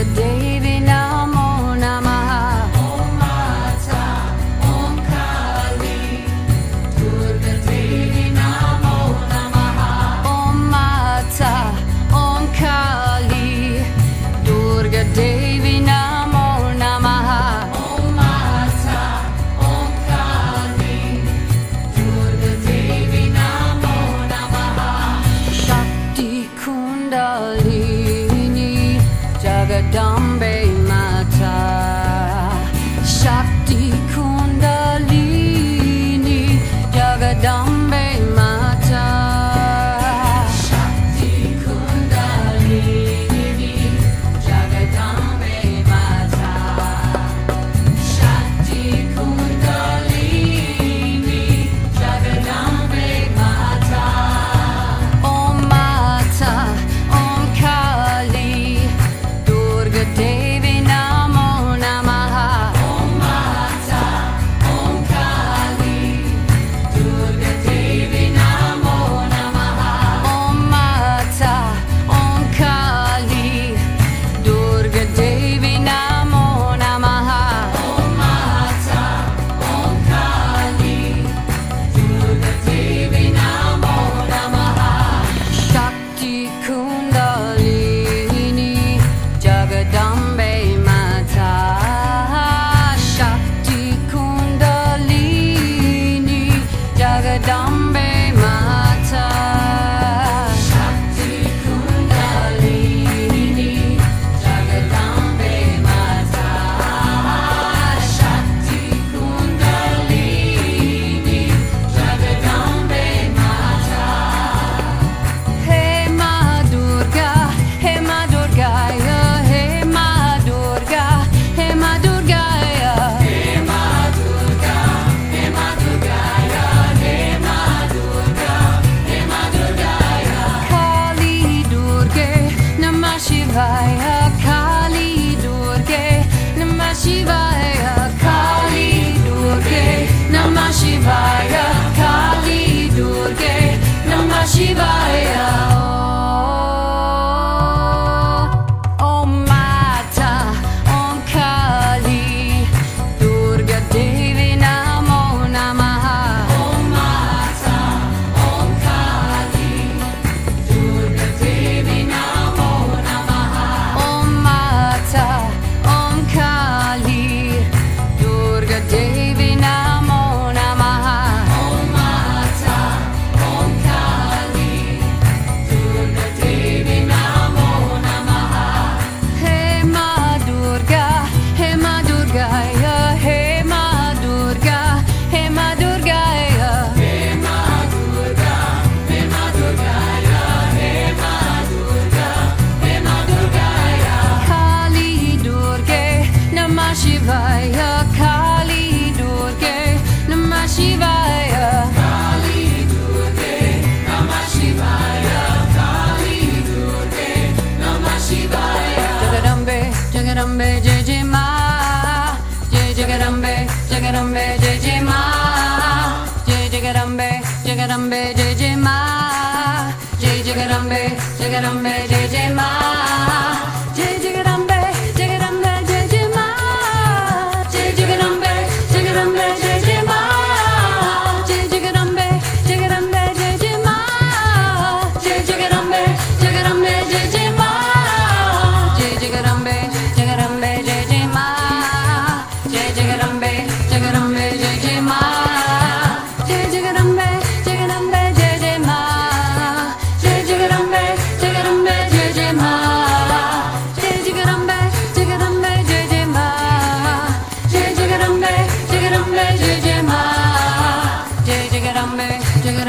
the day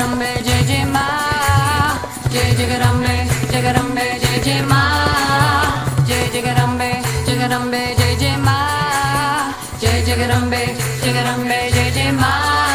제그럼베 제지마. 제제그럼베 제그럼베 제지마. 제제그럼베 제그럼베 제지마. 제제그럼베 제그럼베 제지마.